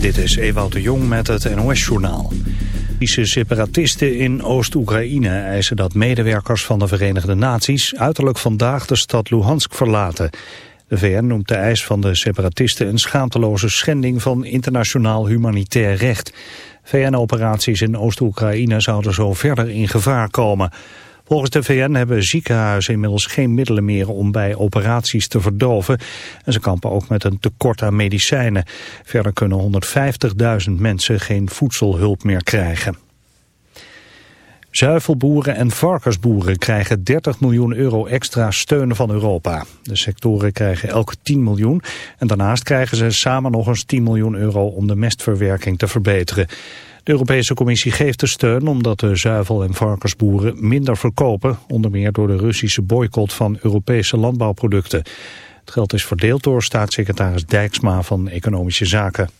Dit is Ewout de Jong met het NOS-journaal. Russische separatisten in Oost-Oekraïne eisen dat medewerkers van de Verenigde Naties uiterlijk vandaag de stad Luhansk verlaten. De VN noemt de eis van de separatisten een schaamteloze schending van internationaal humanitair recht. VN-operaties in Oost-Oekraïne zouden zo verder in gevaar komen. Volgens de VN hebben ziekenhuizen inmiddels geen middelen meer om bij operaties te verdoven. En ze kampen ook met een tekort aan medicijnen. Verder kunnen 150.000 mensen geen voedselhulp meer krijgen. Zuivelboeren en varkensboeren krijgen 30 miljoen euro extra steun van Europa. De sectoren krijgen elk 10 miljoen en daarnaast krijgen ze samen nog eens 10 miljoen euro om de mestverwerking te verbeteren. De Europese Commissie geeft de steun omdat de zuivel- en varkensboeren minder verkopen, onder meer door de Russische boycott van Europese landbouwproducten. Het geld is verdeeld door staatssecretaris Dijksma van Economische Zaken.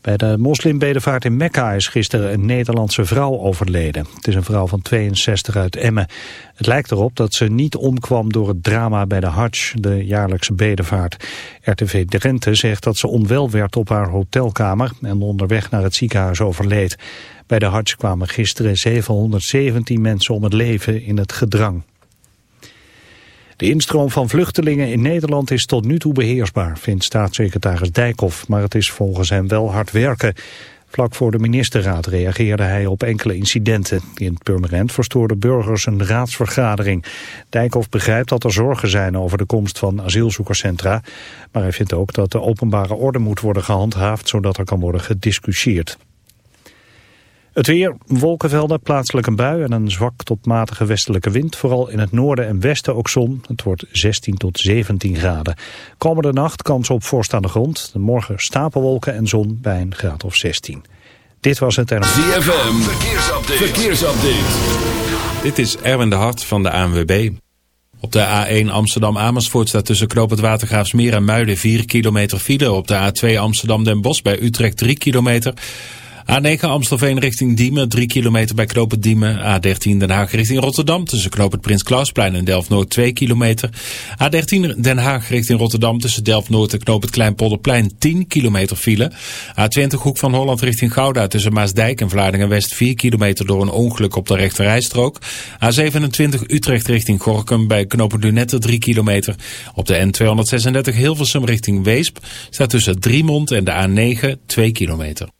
Bij de moslimbedevaart in Mekka is gisteren een Nederlandse vrouw overleden. Het is een vrouw van 62 uit Emmen. Het lijkt erop dat ze niet omkwam door het drama bij de Hajj, de jaarlijkse bedevaart. RTV Drenthe zegt dat ze onwel werd op haar hotelkamer en onderweg naar het ziekenhuis overleed. Bij de Hajj kwamen gisteren 717 mensen om het leven in het gedrang. De instroom van vluchtelingen in Nederland is tot nu toe beheersbaar, vindt staatssecretaris Dijkhoff. Maar het is volgens hem wel hard werken. Vlak voor de ministerraad reageerde hij op enkele incidenten. In het Purmerend verstoorden burgers een raadsvergadering. Dijkhoff begrijpt dat er zorgen zijn over de komst van asielzoekerscentra. Maar hij vindt ook dat de openbare orde moet worden gehandhaafd... zodat er kan worden gediscussieerd. Het weer, wolkenvelden, plaatselijk een bui en een zwak tot matige westelijke wind. Vooral in het noorden en westen ook zon. Het wordt 16 tot 17 graden. Komende nacht kans op vorst aan de grond. Morgen stapelwolken en zon bij een graad of 16. Dit was het en... ZFM, verkeersupdate. verkeersupdate. Dit is Erwin de Hart van de ANWB. Op de A1 Amsterdam-Amersfoort staat tussen Knoop het Watergraafsmeer en Muiden 4 kilometer file. Op de A2 Amsterdam-Den Bosch bij Utrecht 3 kilometer... A9 Amstelveen richting Diemen, 3 kilometer bij Knoop Diemen. A13 Den Haag richting Rotterdam, tussen Knoop het Prins Klausplein en Delft-Noord 2 kilometer. A13 Den Haag richting Rotterdam, tussen Delft-Noord en Knoop het Kleinpolderplein 10 kilometer file. A20 Hoek van Holland richting Gouda, tussen Maasdijk en Vlaardingen-West 4 kilometer door een ongeluk op de rechterrijstrook. A27 Utrecht richting Gorkum bij Knoop Lunette 3 kilometer. Op de N236 Hilversum richting Weesp staat tussen Driemond en de A9 2 kilometer.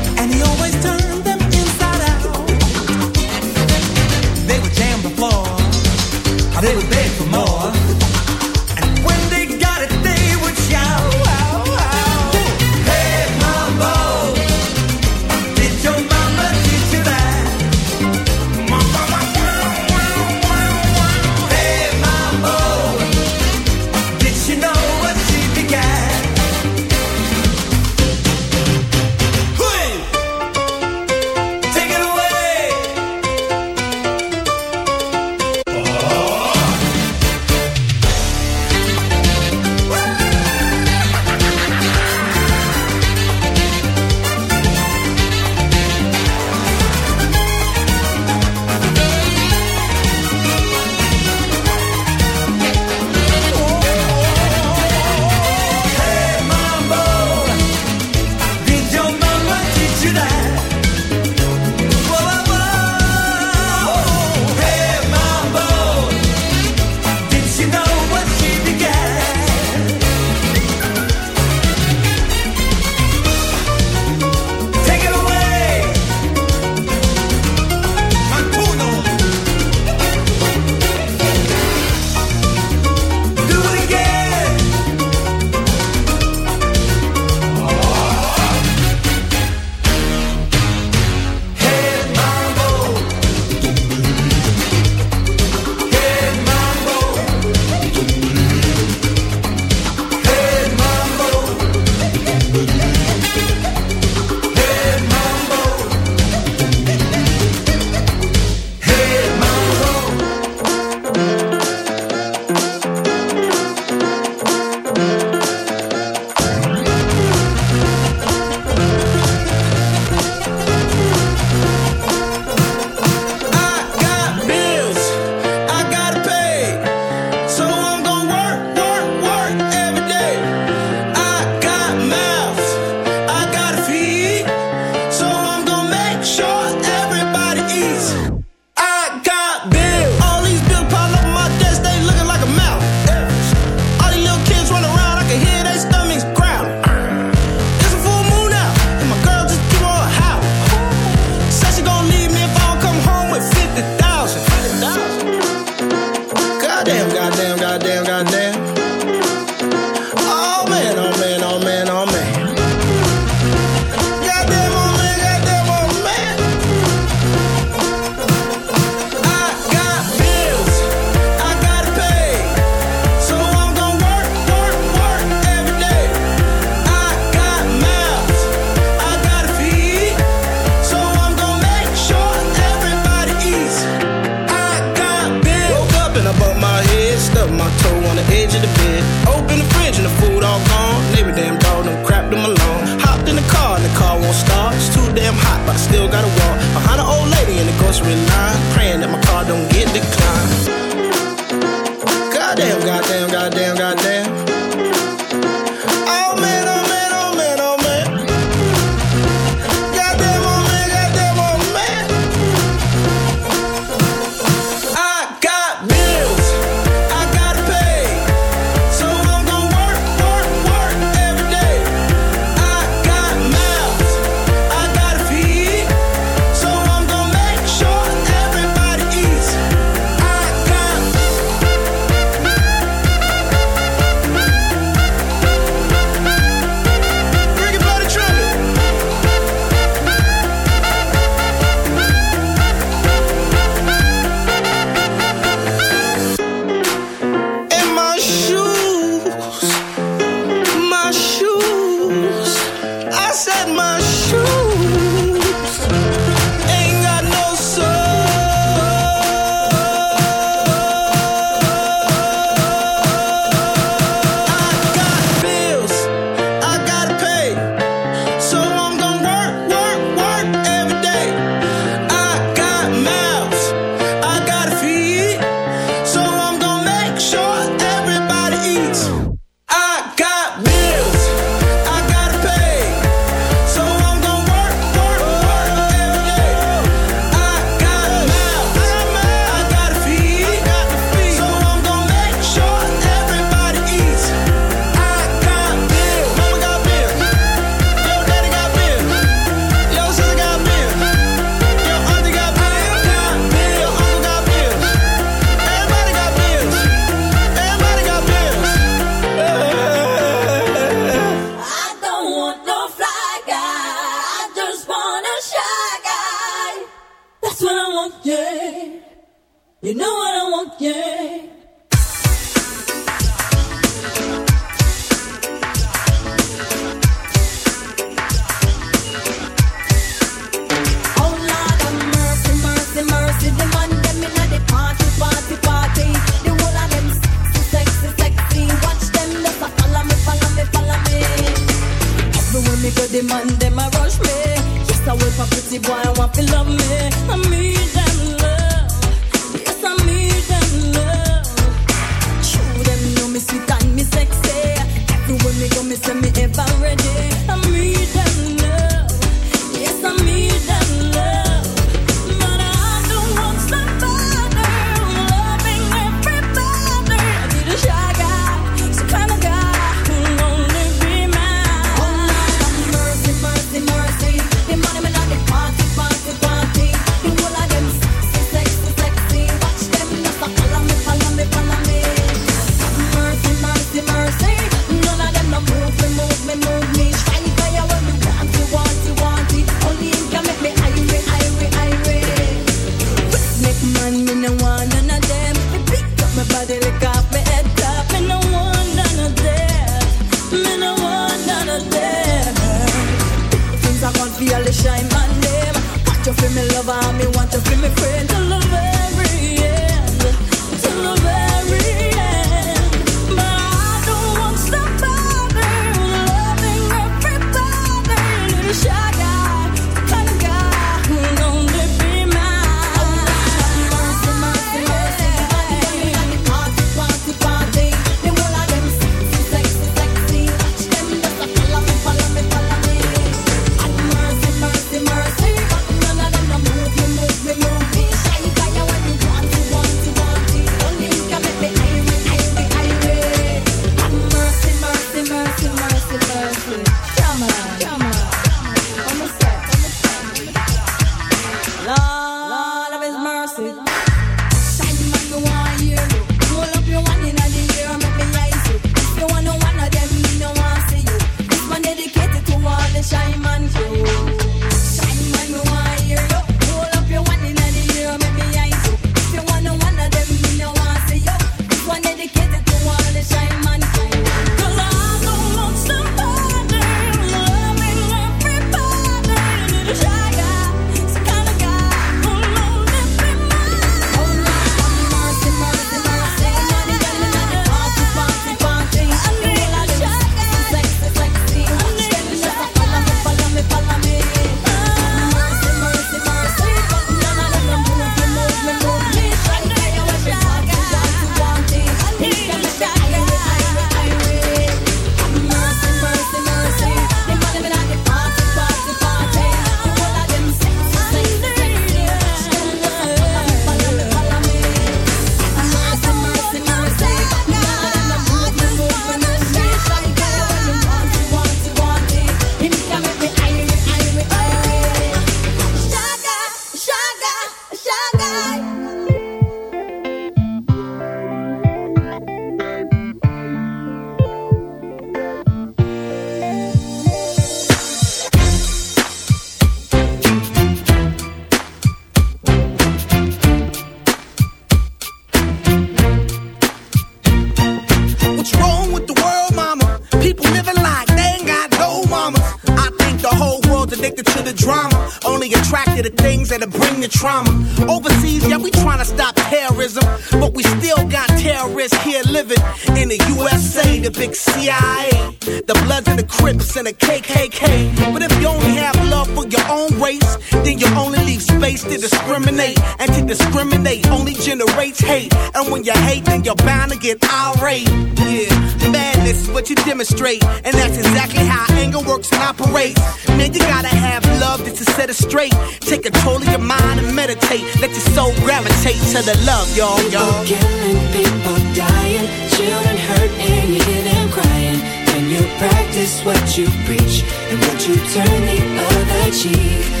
to the love, y'all, y'all. People killing, people dying, children hurt and you hear them crying. When you practice what you preach and what you turn the other cheek.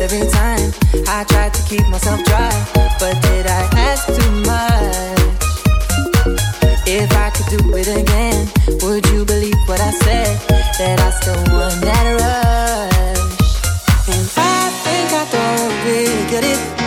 every time I tried to keep myself dry, but did I ask too much? If I could do it again, would you believe what I said? That I still want that rush. And I think I don't really get it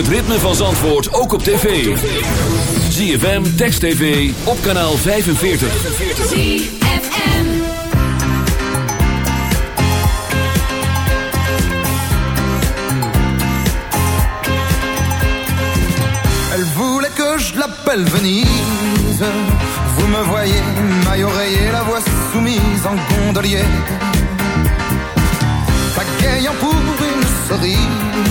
het ritme van Zandvoort ook op tv. ZFM, Text TV, op kanaal 45. ZFM. Elle voulait que je l'appelle Venise. Vous me voyez, maille oreiller, la voix soumise en gondolier. Pagayant pour une cerise,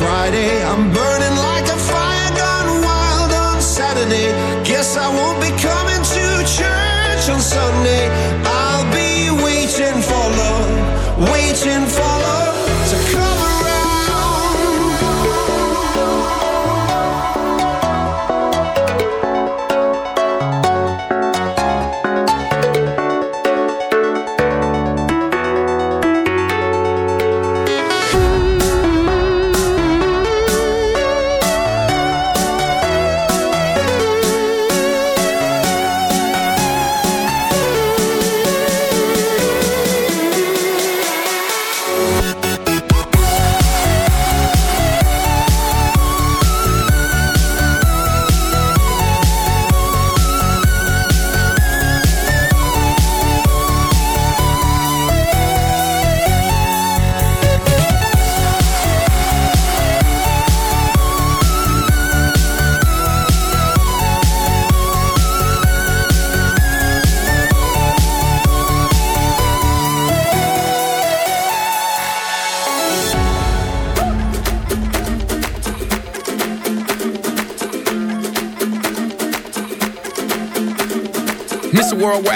Friday.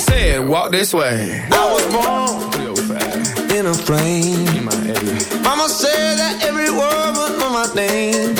and said, walk this way. I was born in a frame. In Mama said that every word was on my name.